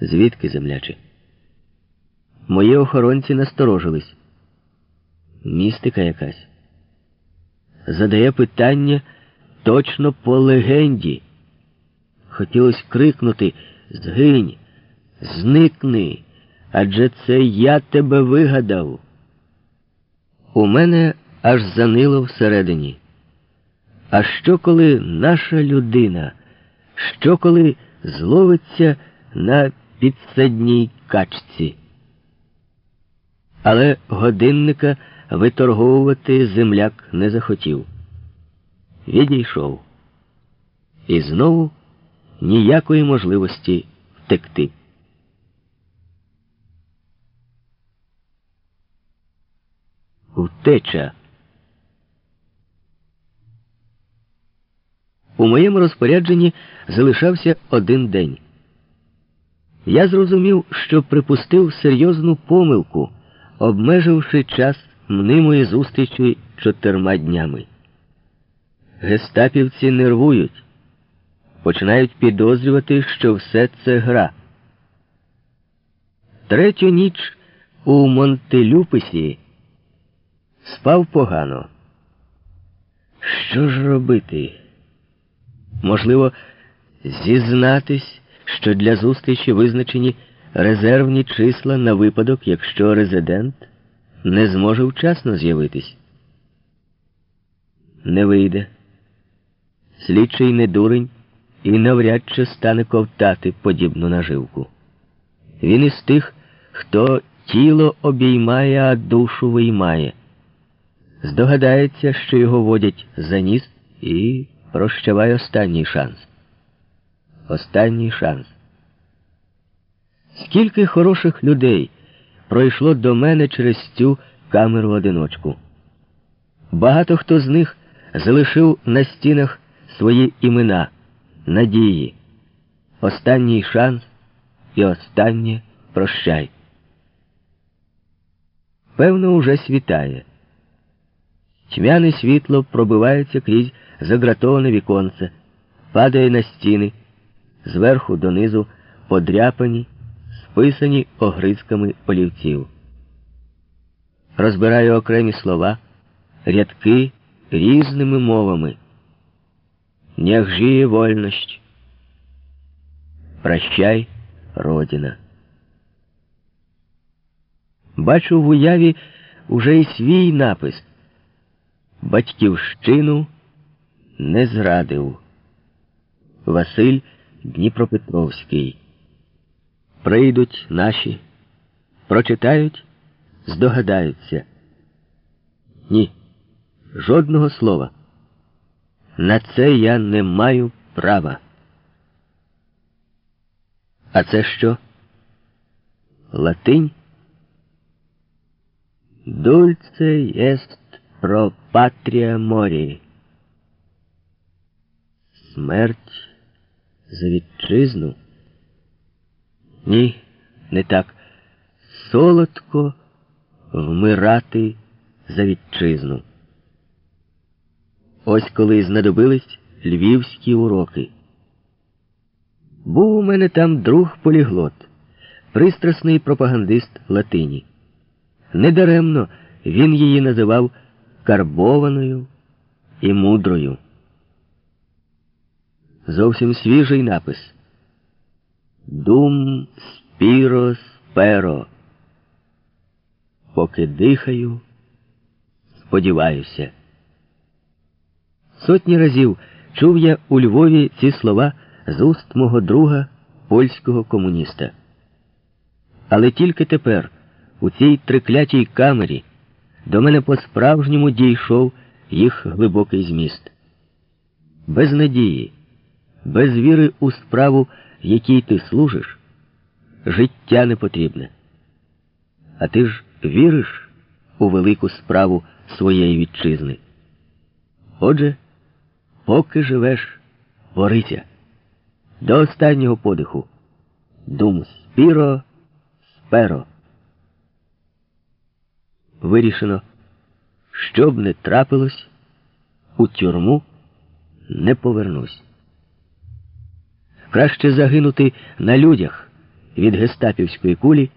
Звідки земляче? Мої охоронці насторожились. Містика якась. Задає питання точно по легенді. Хотілося крикнути Згинь, зникни, адже це я тебе вигадав. У мене аж занило всередині. А що коли наша людина, що коли зловиться на підсадній качці? Але годинника виторговувати земляк не захотів. Відійшов. І знову ніякої можливості втекти. Втеча. У моєму розпорядженні залишався один день. Я зрозумів, що припустив серйозну помилку, обмеживши час мнимої зустрічі чотирма днями. Гестапівці нервують, починають підозрювати, що все це гра. Третю ніч у Монтелюписі спав погано. Що ж робити? Можливо, зізнатись, що для зустрічі визначені резервні числа на випадок, якщо резидент не зможе вчасно з'явитись. Не вийде. Слідчий не дурень і навряд чи стане ковтати подібну наживку. Він із тих, хто тіло обіймає, а душу виймає. Здогадається, що його водять за ніс і прощавай останній шанс. Останній шанс. Скільки хороших людей пройшло до мене через цю камеру одиночку. Багато хто з них залишив на стінах свої імена, надії, останній шанс і останнє прощай. Певно, уже світає. Тьмяне світло пробивається крізь загратоване віконце, падає на стіни, зверху донизу подряпані, списані огризками олівців. Розбираю окремі слова, рядки різними мовами. Нягжіє вольність. Прощай, Родина. Бачу в уяві уже й свій напис. Батьківщину не зрадив. Василь Дніпропетровський. Прийдуть наші, прочитають, здогадаються. Ні, жодного слова. На це я не маю права. А це що? Латинь? Дульце єст про патрія морі. Смерть за вітчизну? Ні, не так. Солодко вмирати за вітчизну. Ось коли знадобились львівські уроки. Був у мене там друг поліглот, пристрасний пропагандист латині. Недаремно він її називав карбованою і мудрою. Зовсім свіжий напис Дум спіро сперо. Поки дихаю, сподіваюся. Сотні разів чув я у Львові ці слова з уст мого друга польського комуніста. Але тільки тепер, у цій триклятій камері, до мене по-справжньому дійшов їх глибокий зміст. Без надії, без віри у справу, в якій ти служиш, життя не потрібне. А ти ж віриш у велику справу своєї вітчизни. Отже, поки живеш, борися до останнього подиху. Дум спіро, сперо. Вирішено, що б не трапилось, у тюрму не повернусь. Краще загинути на людях, від гестапівської кулі.